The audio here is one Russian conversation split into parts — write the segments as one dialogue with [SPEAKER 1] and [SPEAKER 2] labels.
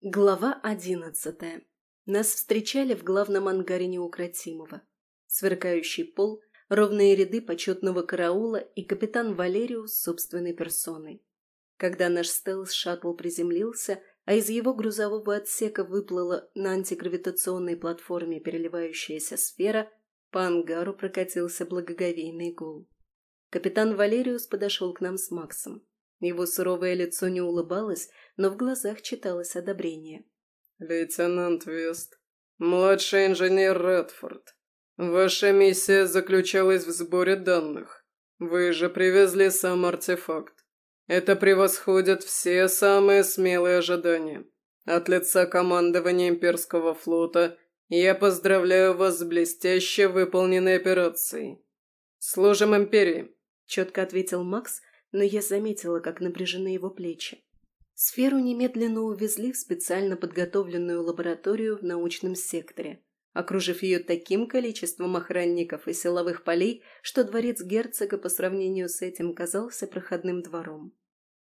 [SPEAKER 1] Глава одиннадцатая. Нас встречали в главном ангаре Неукротимого. Сверкающий пол, ровные ряды почетного караула и капитан Валериус собственной персоной. Когда наш стелс-шаттл приземлился, а из его грузового отсека выплыла на антигравитационной платформе переливающаяся сфера, по ангару прокатился благоговейный гул. Капитан Валериус подошел к нам с Максом. Его суровое лицо не улыбалось, но в глазах читалось одобрение.
[SPEAKER 2] «Лейтенант Вест, младший инженер Редфорд, ваша миссия заключалась в сборе данных. Вы же привезли сам артефакт. Это превосходит все самые смелые ожидания. От лица командования имперского флота я поздравляю вас с блестяще выполненной операцией. Служим империи!»
[SPEAKER 1] Четко ответил Макс, но я заметила, как напряжены его плечи. Сферу немедленно увезли в специально подготовленную лабораторию в научном секторе, окружив ее таким количеством охранников и силовых полей, что дворец герцога по сравнению с этим казался проходным двором.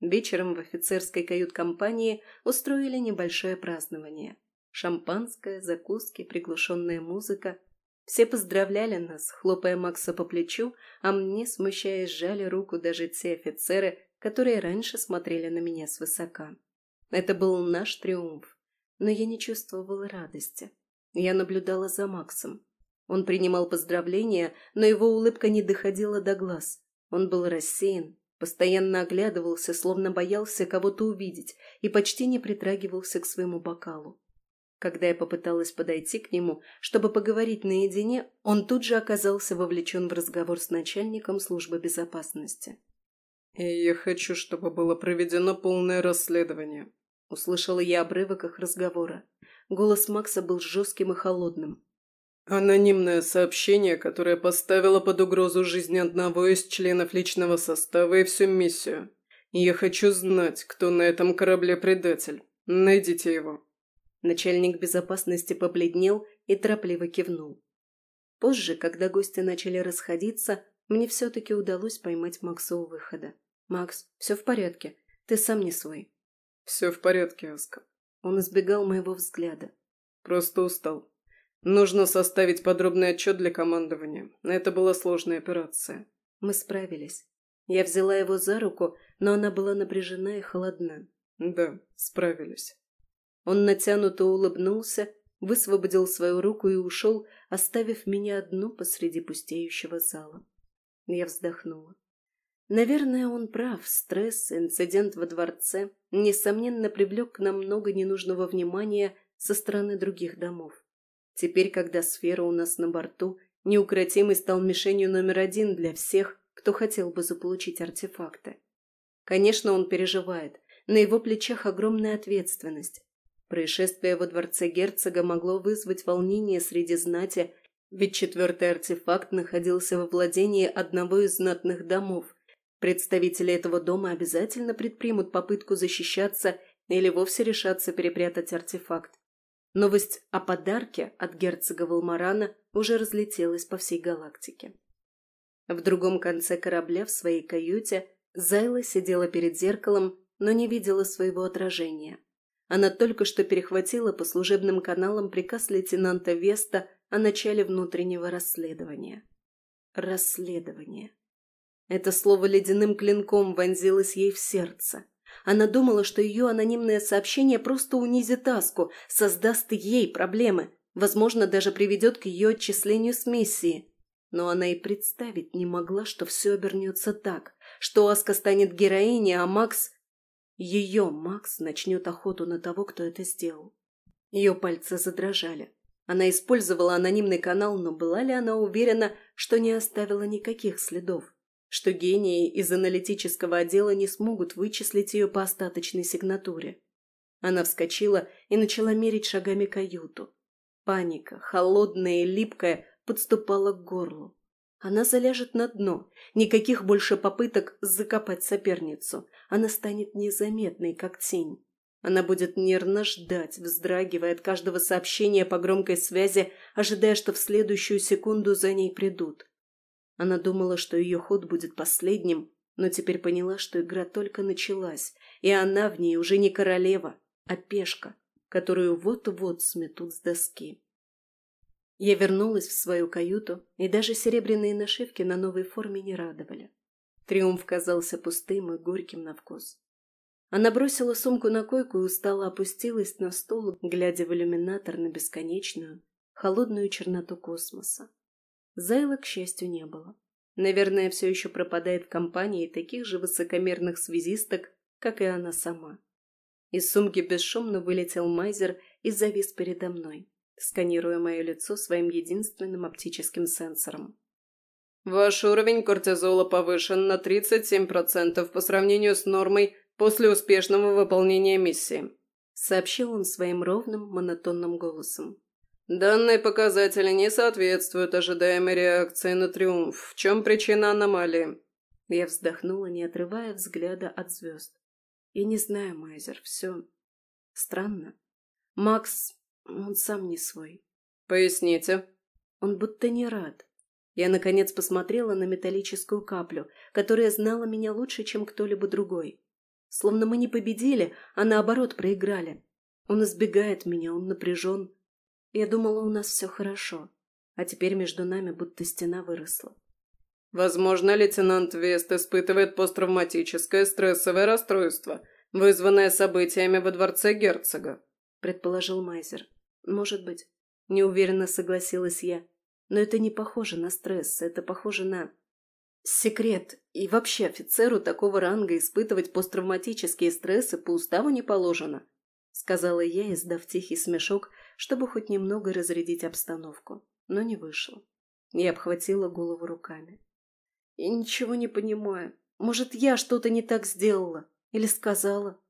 [SPEAKER 1] Вечером в офицерской кают-компании устроили небольшое празднование. Шампанское, закуски, приглушенная музыка. Все поздравляли нас, хлопая Макса по плечу, а мне, смущаясь, сжали руку даже те офицеры, которые раньше смотрели на меня свысока. Это был наш триумф, но я не чувствовала радости. Я наблюдала за Максом. Он принимал поздравления, но его улыбка не доходила до глаз. Он был рассеян, постоянно оглядывался, словно боялся кого-то увидеть, и почти не притрагивался к своему бокалу. Когда я попыталась подойти к нему, чтобы поговорить наедине, он тут же оказался вовлечен в разговор с начальником службы безопасности.
[SPEAKER 2] «И я хочу, чтобы было проведено полное расследование», —
[SPEAKER 1] услышала я обрывок их разговора. Голос Макса был жестким и холодным.
[SPEAKER 2] «Анонимное сообщение, которое поставило под угрозу жизнь одного из членов личного состава и всю миссию. Я хочу знать, кто на этом корабле предатель. Найдите его».
[SPEAKER 1] Начальник безопасности побледнел и торопливо кивнул. Позже, когда гости начали расходиться, мне все-таки удалось поймать Макса у выхода. «Макс, все в порядке. Ты сам не свой».
[SPEAKER 2] «Все в порядке, Аска».
[SPEAKER 1] Он избегал моего взгляда.
[SPEAKER 2] «Просто устал. Нужно составить подробный отчет для командования. Это была сложная операция».
[SPEAKER 1] Мы справились. Я взяла его за руку, но она была напряжена и холодна.
[SPEAKER 2] «Да, справились».
[SPEAKER 1] Он натянуто улыбнулся, высвободил свою руку и ушел, оставив меня одну посреди пустеющего зала. Я вздохнула. Наверное, он прав. Стресс, инцидент во дворце, несомненно, привлек к нам много ненужного внимания со стороны других домов. Теперь, когда сфера у нас на борту, неукротимый стал мишенью номер один для всех, кто хотел бы заполучить артефакты. Конечно, он переживает. На его плечах огромная ответственность. Происшествие во дворце герцога могло вызвать волнение среди знати, ведь четвертый артефакт находился во владении одного из знатных домов, Представители этого дома обязательно предпримут попытку защищаться или вовсе решатся перепрятать артефакт. Новость о подарке от герцога Валмарана уже разлетелась по всей галактике. В другом конце корабля, в своей каюте, Зайла сидела перед зеркалом, но не видела своего отражения. Она только что перехватила по служебным каналам приказ лейтенанта Веста о начале внутреннего расследования. Расследование. Это слово ледяным клинком вонзилось ей в сердце. Она думала, что ее анонимное сообщение просто унизит Аску, создаст ей проблемы, возможно, даже приведет к ее отчислению с миссии. Но она и представить не могла, что все обернется так, что Аска станет героиней, а Макс... Ее Макс начнет охоту на того, кто это сделал. Ее пальцы задрожали. Она использовала анонимный канал, но была ли она уверена, что не оставила никаких следов? что гении из аналитического отдела не смогут вычислить ее по остаточной сигнатуре. Она вскочила и начала мерить шагами каюту. Паника, холодная и липкая, подступала к горлу. Она заляжет на дно. Никаких больше попыток закопать соперницу. Она станет незаметной, как тень. Она будет нервно ждать, вздрагивая от каждого сообщения по громкой связи, ожидая, что в следующую секунду за ней придут. Она думала, что ее ход будет последним, но теперь поняла, что игра только началась, и она в ней уже не королева, а пешка, которую вот-вот сметут с доски. Я вернулась в свою каюту, и даже серебряные нашивки на новой форме не радовали. Триумф казался пустым и горьким на вкус. Она бросила сумку на койку и устало опустилась на стул, глядя в иллюминатор на бесконечную, холодную черноту космоса. Зайла, к счастью, не было. Наверное, все еще пропадает в компании таких же высокомерных связисток, как и она сама. Из сумки бесшумно вылетел Майзер и завис передо мной сканируя мое лицо своим единственным оптическим сенсором.
[SPEAKER 2] «Ваш уровень кортизола повышен на 37% по сравнению с нормой после успешного выполнения миссии»,
[SPEAKER 1] сообщил он своим ровным, монотонным голосом.
[SPEAKER 2] «Данные показатели не соответствуют ожидаемой реакции на триумф. В чем причина аномалии?»
[SPEAKER 1] Я вздохнула, не отрывая взгляда от звезд. «Я не знаю, Майзер, все странно. Макс он сам не свой.
[SPEAKER 2] Поясните.
[SPEAKER 1] Он будто не рад. Я, наконец, посмотрела на металлическую каплю, которая знала меня лучше, чем кто-либо другой. Словно мы не победили, а наоборот проиграли. Он избегает меня, он напряжен. Я думала, у нас все хорошо. А теперь между нами будто стена выросла.
[SPEAKER 2] Возможно, лейтенант Вест испытывает посттравматическое стрессовое расстройство, вызванное событиями во дворце герцога,
[SPEAKER 1] предположил Майзер. «Может быть». Неуверенно согласилась я. «Но это не похоже на стресс, это похоже на...» «Секрет. И вообще офицеру такого ранга испытывать посттравматические стрессы по уставу не положено», сказала я, издав тихий смешок, чтобы хоть немного разрядить обстановку. Но не вышло. Я обхватила голову руками. «Я ничего не понимаю. Может, я что-то не так сделала? Или сказала?»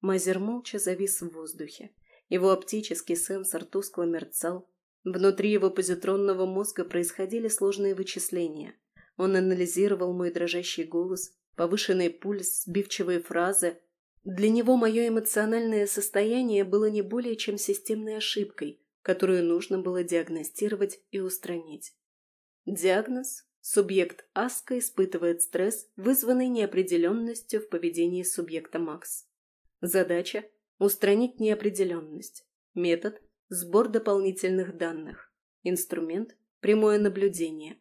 [SPEAKER 1] Мазер молча завис в воздухе. Его оптический сенсор тускло мерцал. Внутри его позитронного мозга происходили сложные вычисления. Он анализировал мой дрожащий голос, повышенный пульс, сбивчивые фразы. Для него мое эмоциональное состояние было не более чем системной ошибкой, которую нужно было диагностировать и устранить. Диагноз – субъект АСКа испытывает стресс, вызванный неопределенностью в поведении субъекта МАКС. Задача Устранить неопределенность. Метод – сбор дополнительных данных. Инструмент – прямое наблюдение.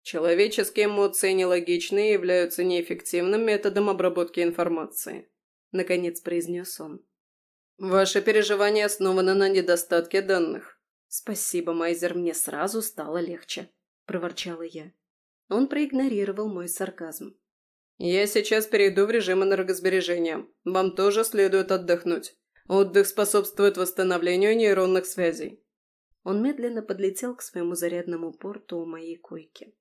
[SPEAKER 2] Человеческие эмоции нелогичны и являются неэффективным методом обработки информации. Наконец произнес он. Ваши переживания основаны на недостатке данных.
[SPEAKER 1] Спасибо, Майзер, мне сразу стало легче, проворчала я. Он проигнорировал мой сарказм.
[SPEAKER 2] «Я сейчас перейду в режим энергосбережения. Вам тоже следует отдохнуть. Отдых способствует восстановлению нейронных связей».
[SPEAKER 1] Он медленно подлетел к своему зарядному порту у моей койки.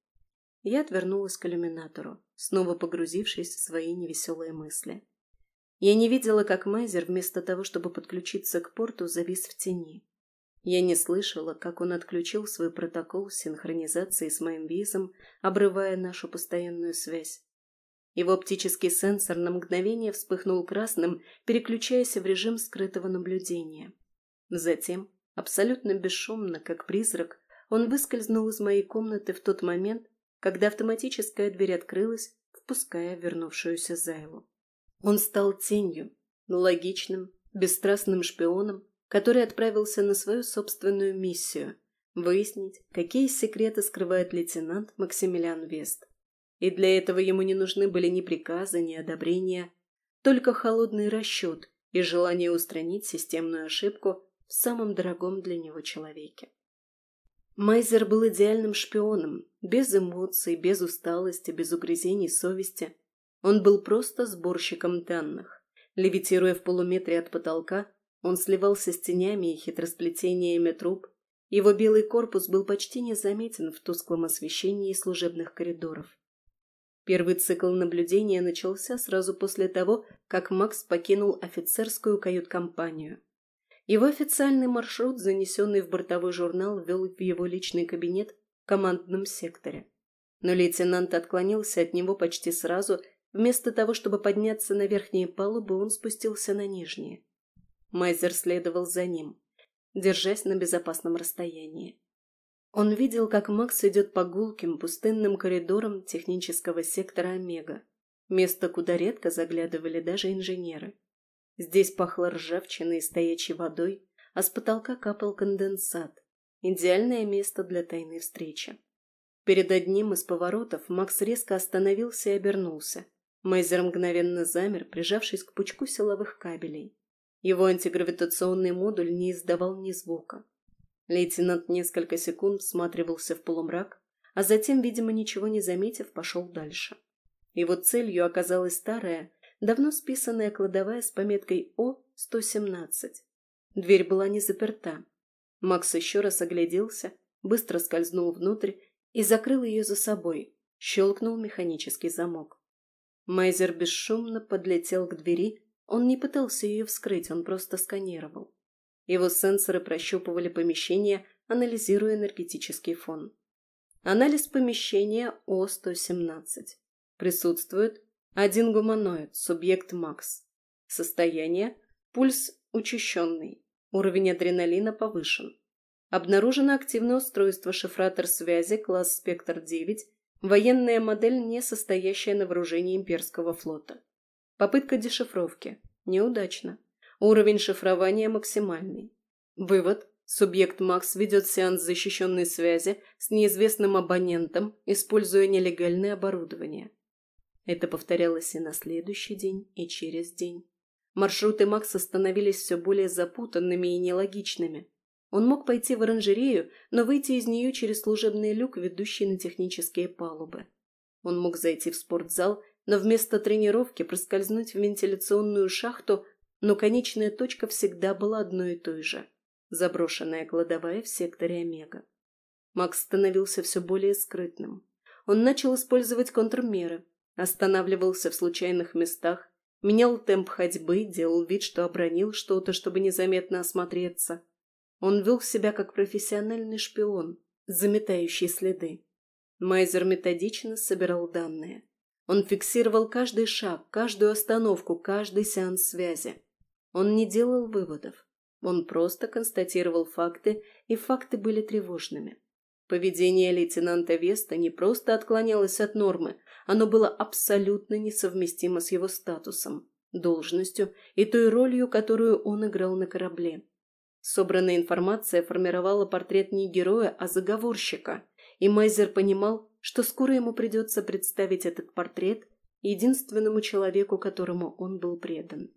[SPEAKER 1] Я отвернулась к иллюминатору, снова погрузившись в свои невеселые мысли. Я не видела, как Майзер вместо того, чтобы подключиться к порту, завис в тени. Я не слышала, как он отключил свой протокол синхронизации с моим визом, обрывая нашу постоянную связь. Его оптический сенсор на мгновение вспыхнул красным, переключаясь в режим скрытого наблюдения. Затем, абсолютно бесшумно, как призрак, он выскользнул из моей комнаты в тот момент, когда автоматическая дверь открылась, впуская вернувшуюся Зайлу. Он стал тенью, логичным, бесстрастным шпионом, который отправился на свою собственную миссию – выяснить, какие секреты скрывает лейтенант Максимилиан Вест. И для этого ему не нужны были ни приказы, ни одобрения, только холодный расчет и желание устранить системную ошибку в самом дорогом для него человеке. Майзер был идеальным шпионом, без эмоций, без усталости, без угрызений совести. Он был просто сборщиком данных. Левитируя в полуметре от потолка, он сливался с тенями и хитросплетениями труб. Его белый корпус был почти незаметен в тусклом освещении служебных коридоров. Первый цикл наблюдения начался сразу после того, как Макс покинул офицерскую кают-компанию. Его официальный маршрут, занесенный в бортовой журнал, вел в его личный кабинет в командном секторе. Но лейтенант отклонился от него почти сразу. Вместо того, чтобы подняться на верхние палубы, он спустился на нижние. Майзер следовал за ним, держась на безопасном расстоянии. Он видел, как Макс идет по гулким, пустынным коридорам технического сектора Омега, место, куда редко заглядывали даже инженеры. Здесь пахло ржавчиной и стоячей водой, а с потолка капал конденсат. Идеальное место для тайной встречи. Перед одним из поворотов Макс резко остановился и обернулся. Мейзер мгновенно замер, прижавшись к пучку силовых кабелей. Его антигравитационный модуль не издавал ни звука. Лейтенант несколько секунд всматривался в полумрак, а затем, видимо, ничего не заметив, пошел дальше. Его целью оказалась старая, давно списанная кладовая с пометкой О-117. Дверь была не заперта. Макс еще раз огляделся, быстро скользнул внутрь и закрыл ее за собой. Щелкнул механический замок. Майзер бесшумно подлетел к двери. Он не пытался ее вскрыть, он просто сканировал. Его сенсоры прощупывали помещение, анализируя энергетический фон. Анализ помещения О-117. Присутствует один гуманоид, субъект Макс. Состояние – пульс учащенный, уровень адреналина повышен. Обнаружено активное устройство шифратор связи класс «Спектр-9», военная модель, не состоящая на вооружении имперского флота. Попытка дешифровки. Неудачно. Уровень шифрования максимальный. Вывод. Субъект Макс ведет сеанс защищенной связи с неизвестным абонентом, используя нелегальное оборудование. Это повторялось и на следующий день, и через день. Маршруты Макса становились все более запутанными и нелогичными. Он мог пойти в оранжерею, но выйти из нее через служебный люк, ведущий на технические палубы. Он мог зайти в спортзал, но вместо тренировки проскользнуть в вентиляционную шахту, но конечная точка всегда была одной и той же – заброшенная кладовая в секторе Омега. Макс становился все более скрытным. Он начал использовать контрмеры – Останавливался в случайных местах, менял темп ходьбы, делал вид, что обронил что-то, чтобы незаметно осмотреться. Он вел себя как профессиональный шпион, заметающий следы. Майзер методично собирал данные. Он фиксировал каждый шаг, каждую остановку, каждый сеанс связи. Он не делал выводов. Он просто констатировал факты, и факты были тревожными. Поведение лейтенанта Веста не просто отклонялось от нормы, оно было абсолютно несовместимо с его статусом, должностью и той ролью, которую он играл на корабле. Собранная информация формировала портрет не героя, а заговорщика, и Майзер понимал, что скоро ему придется представить этот портрет единственному человеку, которому он был предан.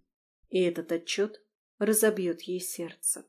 [SPEAKER 1] И этот отчет разобьет ей сердце.